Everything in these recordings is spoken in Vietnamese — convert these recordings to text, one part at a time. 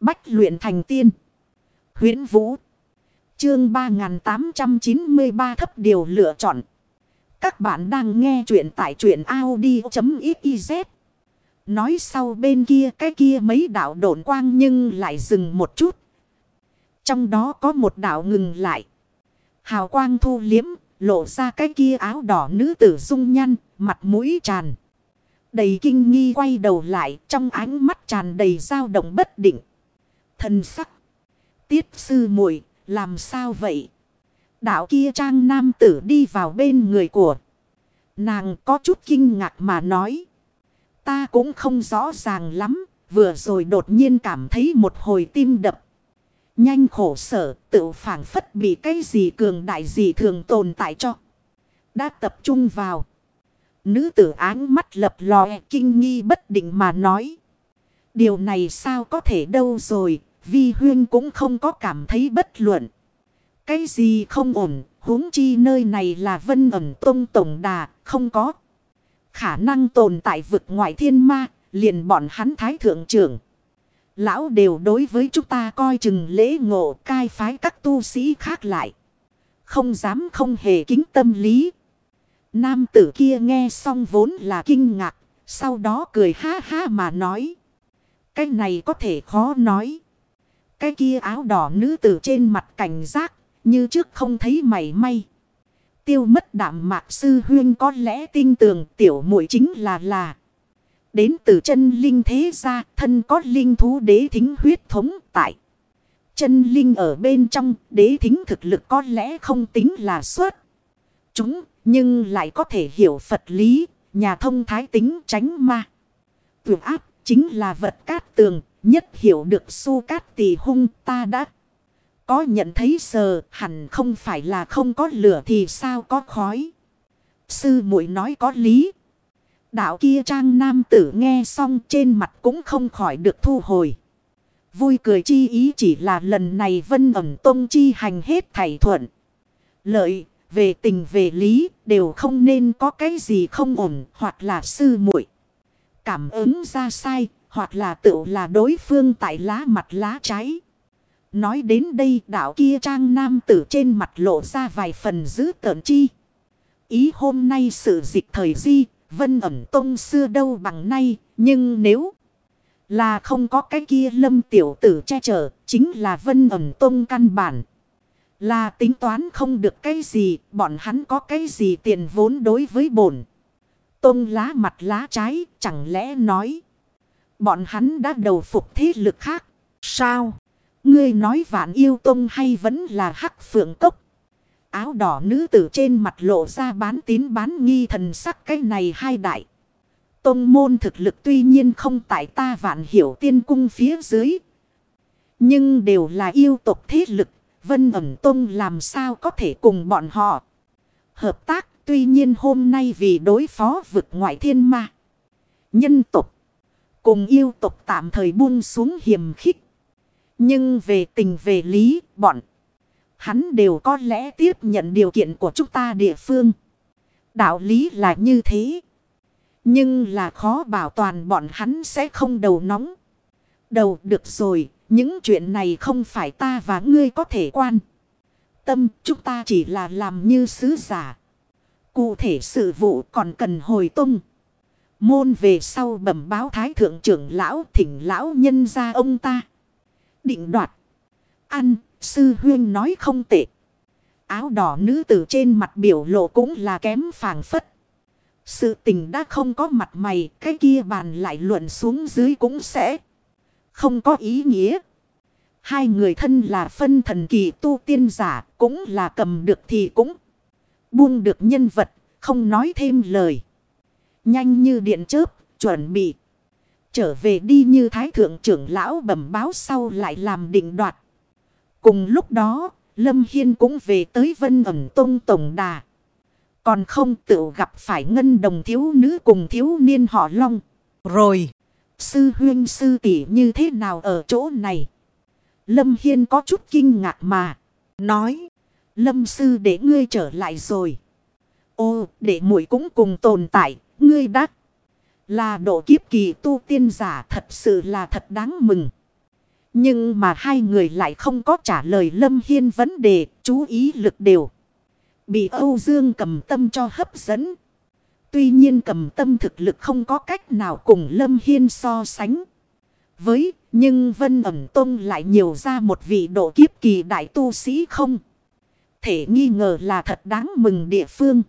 Bách luyện thành tiên. huyễn Vũ. Chương 3893 thấp điều lựa chọn. Các bạn đang nghe truyện tại truyện Audi.xyz. Nói sau bên kia cái kia mấy đạo độn quang nhưng lại dừng một chút. Trong đó có một đạo ngừng lại. Hào quang thu liếm, lộ ra cái kia áo đỏ nữ tử dung nhăn, mặt mũi tràn. Đầy kinh nghi quay đầu lại, trong ánh mắt tràn đầy dao động bất định. Thần sắc. Tiết sư muội làm sao vậy? Đạo kia trang nam tử đi vào bên người của. Nàng có chút kinh ngạc mà nói. Ta cũng không rõ ràng lắm, vừa rồi đột nhiên cảm thấy một hồi tim đập. Nhanh khổ sở, tự phản phất bị cái gì cường đại gì thường tồn tại cho. Đã tập trung vào. Nữ tử áng mắt lập lòe kinh nghi bất định mà nói. Điều này sao có thể đâu rồi, vi huyên cũng không có cảm thấy bất luận. Cái gì không ổn, huống chi nơi này là vân ẩm tông tổng đà, không có. Khả năng tồn tại vực ngoại thiên ma, liền bọn hắn thái thượng trưởng. Lão đều đối với chúng ta coi chừng lễ ngộ cai phái các tu sĩ khác lại. Không dám không hề kính tâm lý. Nam tử kia nghe xong vốn là kinh ngạc. Sau đó cười ha ha mà nói. Cái này có thể khó nói. Cái kia áo đỏ nữ tử trên mặt cảnh giác. Như trước không thấy mảy may. Tiêu mất đảm mạc sư huyên có lẽ tin tưởng tiểu muội chính là là. Đến từ chân linh thế gia thân có linh thú đế thính huyết thống tại. Chân linh ở bên trong đế thính thực lực có lẽ không tính là suốt. Chúng nhưng lại có thể hiểu Phật lý, nhà thông thái tính tránh ma. Tưởng áp chính là vật cát tường, nhất hiểu được su cát tỷ hung ta đã. Có nhận thấy sờ hẳn không phải là không có lửa thì sao có khói. Sư muội nói có lý. Đạo kia trang nam tử nghe xong trên mặt cũng không khỏi được thu hồi. Vui cười chi ý chỉ là lần này vân ẩm tông chi hành hết thảy thuận. Lợi, về tình về lý, đều không nên có cái gì không ổn, hoặc là sư muội Cảm ứng ra sai, hoặc là tự là đối phương tại lá mặt lá trái. Nói đến đây đạo kia trang nam tử trên mặt lộ ra vài phần giữ tợn chi. Ý hôm nay sự dịch thời di, vân ẩm tông xưa đâu bằng nay, nhưng nếu là không có cái kia lâm tiểu tử che chở, chính là vân ẩm tông căn bản. Là tính toán không được cái gì, bọn hắn có cái gì tiền vốn đối với bổn. Tông lá mặt lá trái, chẳng lẽ nói. Bọn hắn đã đầu phục thế lực khác. Sao? Ngươi nói vạn yêu tông hay vẫn là hắc phượng cốc? Áo đỏ nữ tử trên mặt lộ ra bán tín bán nghi thần sắc cái này hai đại. Tông môn thực lực tuy nhiên không tại ta vạn hiểu tiên cung phía dưới. Nhưng đều là yêu tộc thế lực, Vân ẩm tông làm sao có thể cùng bọn họ hợp tác. Tuy nhiên hôm nay vì đối phó vực ngoại thiên ma. Nhân tục. Cùng yêu tục tạm thời buông xuống hiểm khích. Nhưng về tình về lý bọn. Hắn đều có lẽ tiếp nhận điều kiện của chúng ta địa phương. Đạo lý là như thế. Nhưng là khó bảo toàn bọn hắn sẽ không đầu nóng. Đầu được rồi, những chuyện này không phải ta và ngươi có thể quan. Tâm chúng ta chỉ là làm như sứ giả. Cụ thể sự vụ còn cần hồi tung. Môn về sau bẩm báo thái thượng trưởng lão thỉnh lão nhân ra ông ta. Định đoạt. Ăn, sư huyên nói không tệ. Áo đỏ nữ tử trên mặt biểu lộ cũng là kém phàng phất. Sự tình đã không có mặt mày, cái kia bàn lại luận xuống dưới cũng sẽ không có ý nghĩa. Hai người thân là phân thần kỳ tu tiên giả, cũng là cầm được thì cũng buông được nhân vật, không nói thêm lời. Nhanh như điện chớp, chuẩn bị. Trở về đi như thái thượng trưởng lão bẩm báo sau lại làm định đoạt. Cùng lúc đó, Lâm Hiên cũng về tới vân ẩm tông tổng đà. Còn không tự gặp phải ngân đồng thiếu nữ cùng thiếu niên họ long. Rồi. Sư huyên sư tỷ như thế nào ở chỗ này? Lâm Hiên có chút kinh ngạc mà. Nói. Lâm sư để ngươi trở lại rồi. Ô, để muội cũng cùng tồn tại. Ngươi đắc. Là độ kiếp kỳ tu tiên giả thật sự là thật đáng mừng. Nhưng mà hai người lại không có trả lời Lâm Hiên vấn đề, chú ý lực đều. Bị Âu Dương cầm tâm cho hấp dẫn. Tuy nhiên cầm tâm thực lực không có cách nào cùng Lâm Hiên so sánh. Với, nhưng Vân ẩm tông lại nhiều ra một vị độ kiếp kỳ đại tu sĩ không. Thể nghi ngờ là thật đáng mừng địa phương.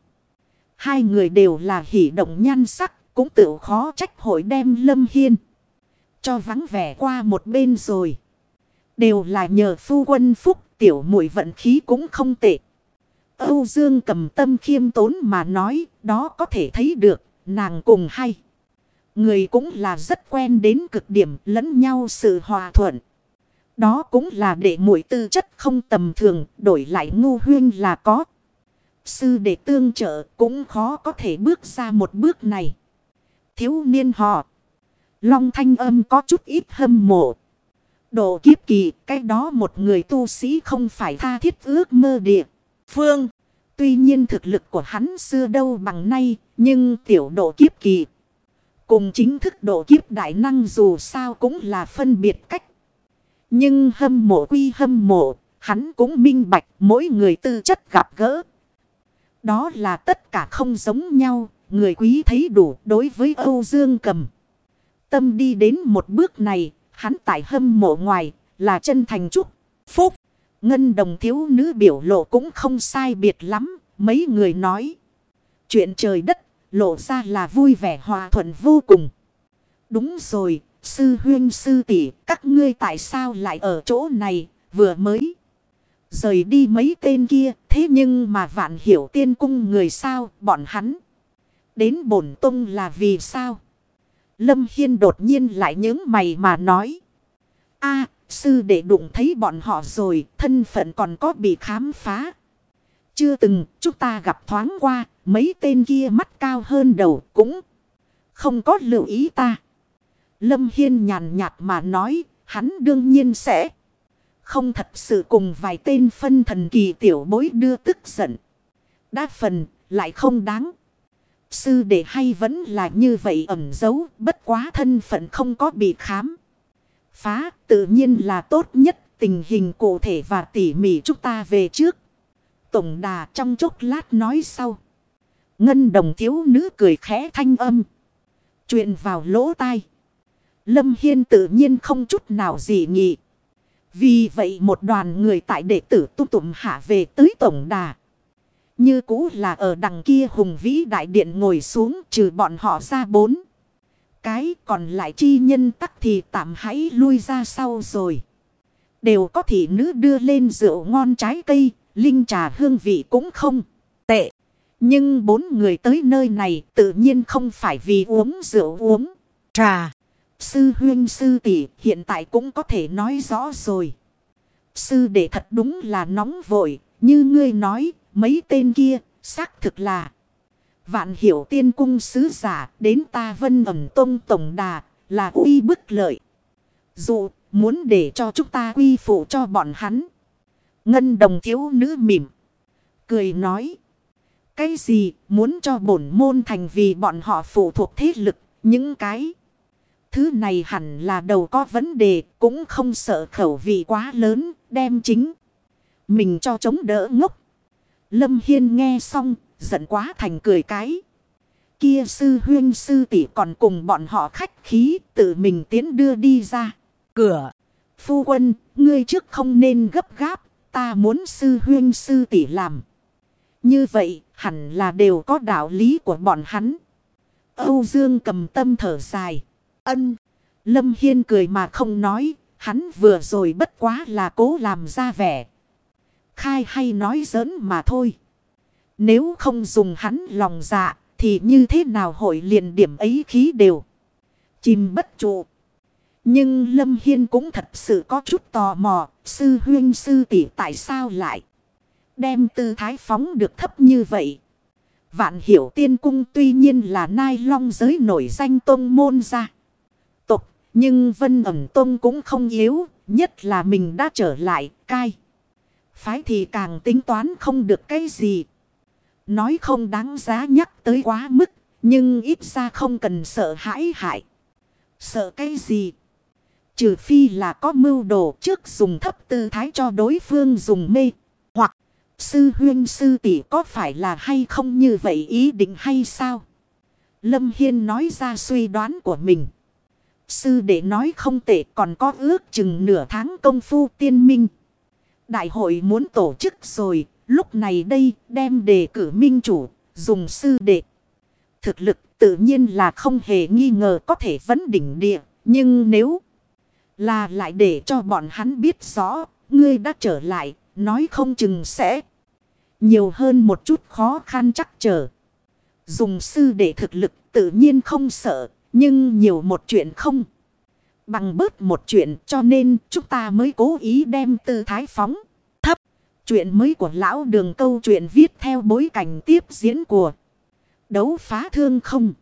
Hai người đều là hỷ động nhan sắc, cũng tự khó trách hội đem Lâm Hiên. Cho vắng vẻ qua một bên rồi. Đều là nhờ phu quân phúc tiểu muội vận khí cũng không tệ. Âu Dương cầm tâm khiêm tốn mà nói đó có thể thấy được nàng cùng hay. Người cũng là rất quen đến cực điểm lẫn nhau sự hòa thuận. Đó cũng là để muội tư chất không tầm thường đổi lại ngu huyên là có. Sư đệ tương trợ cũng khó có thể bước ra một bước này. Thiếu niên họ. Long thanh âm có chút ít hâm mộ. Độ kiếp kỳ, cái đó một người tu sĩ không phải tha thiết ước mơ địa. Phương, tuy nhiên thực lực của hắn xưa đâu bằng nay, nhưng tiểu độ kiếp kỳ. Cùng chính thức độ kiếp đại năng dù sao cũng là phân biệt cách. Nhưng hâm mộ quy hâm mộ, hắn cũng minh bạch mỗi người tư chất gặp gỡ. Đó là tất cả không giống nhau, người quý thấy đủ đối với Âu Dương cầm. Tâm đi đến một bước này, hắn tại hâm mộ ngoài, là chân thành chúc, phúc. Ngân đồng thiếu nữ biểu lộ cũng không sai biệt lắm, mấy người nói. Chuyện trời đất, lộ ra là vui vẻ hòa thuận vô cùng. Đúng rồi, sư huyên sư tỷ các ngươi tại sao lại ở chỗ này, vừa mới. Rời đi mấy tên kia, thế nhưng mà vạn hiểu tiên cung người sao, bọn hắn. Đến bổn tông là vì sao? Lâm Hiên đột nhiên lại nhớ mày mà nói. a sư đệ đụng thấy bọn họ rồi, thân phận còn có bị khám phá. Chưa từng, chúng ta gặp thoáng qua, mấy tên kia mắt cao hơn đầu cũng không có lưu ý ta. Lâm Hiên nhàn nhạt mà nói, hắn đương nhiên sẽ không thật sự cùng vài tên phân thần kỳ tiểu bối đưa tức giận. Đa phần lại không đáng. Sư đệ hay vẫn là như vậy ẩn giấu, bất quá thân phận không có bị khám. Phá tự nhiên là tốt nhất tình hình cụ thể và tỉ mỉ chúng ta về trước. Tổng đà trong chốc lát nói sau. Ngân đồng thiếu nữ cười khẽ thanh âm. Chuyện vào lỗ tai. Lâm Hiên tự nhiên không chút nào gì nghị. Vì vậy một đoàn người tại đệ tử tu tụng hạ về tới tổng đà. Như cũ là ở đằng kia hùng vĩ đại điện ngồi xuống trừ bọn họ ra bốn. Cái còn lại chi nhân tắc thì tạm hãy lui ra sau rồi. Đều có thị nữ đưa lên rượu ngon trái cây, linh trà hương vị cũng không tệ. Nhưng bốn người tới nơi này tự nhiên không phải vì uống rượu uống trà. Sư huyên sư tỷ hiện tại cũng có thể nói rõ rồi. Sư đệ thật đúng là nóng vội, như ngươi nói, mấy tên kia, xác thực là. Vạn hiểu tiên cung sứ giả đến ta vân ẩm tông tổng đà là uy bức lợi. Dù muốn để cho chúng ta quy phụ cho bọn hắn. Ngân đồng thiếu nữ mỉm. Cười nói. Cái gì muốn cho bổn môn thành vì bọn họ phụ thuộc thế lực. Những cái. Thứ này hẳn là đầu có vấn đề. Cũng không sợ khẩu vị quá lớn. Đem chính. Mình cho chống đỡ ngốc. Lâm Hiên nghe xong. Giận quá thành cười cái. Kia sư huyên sư tỷ còn cùng bọn họ khách khí. Tự mình tiến đưa đi ra. Cửa. Phu quân. Ngươi trước không nên gấp gáp ta muốn sư huyên sư tỷ làm. Như vậy, hẳn là đều có đạo lý của bọn hắn. Âu Dương cầm tâm thở dài. Ân. Lâm Hiên cười mà không nói. Hắn vừa rồi bất quá là cố làm ra vẻ. Khai hay nói giỡn mà thôi. Nếu không dùng hắn lòng dạ. Thì như thế nào hội liền điểm ấy khí đều. Chìm bất trụ. Nhưng Lâm Hiên cũng thật sự có chút tò mò, sư huyên sư tỷ tại sao lại đem tư thái phóng được thấp như vậy. Vạn hiểu tiên cung tuy nhiên là nai long giới nổi danh tôn môn ra. Nhưng vân ẩm tông cũng không yếu, nhất là mình đã trở lại, cai. Phái thì càng tính toán không được cái gì. Nói không đáng giá nhắc tới quá mức, nhưng ít ra không cần sợ hãi hại. Sợ cái gì? Trừ phi là có mưu đồ trước dùng thấp tư thái cho đối phương dùng mê. Hoặc sư huyên sư tỷ có phải là hay không như vậy ý định hay sao? Lâm Hiên nói ra suy đoán của mình. Sư đệ nói không tệ còn có ước chừng nửa tháng công phu tiên minh. Đại hội muốn tổ chức rồi, lúc này đây đem đề cử minh chủ, dùng sư đệ. Thực lực tự nhiên là không hề nghi ngờ có thể vấn đỉnh địa, nhưng nếu là lại để cho bọn hắn biết rõ, ngươi đã trở lại, nói không chừng sẽ nhiều hơn một chút khó khăn chắc trở. Dùng sư đệ thực lực tự nhiên không sợ, nhưng nhiều một chuyện không. Bằng bớt một chuyện cho nên chúng ta mới cố ý đem tư thái phóng thấp. Chuyện mới của lão đường câu chuyện viết theo bối cảnh tiếp diễn của đấu phá thương không.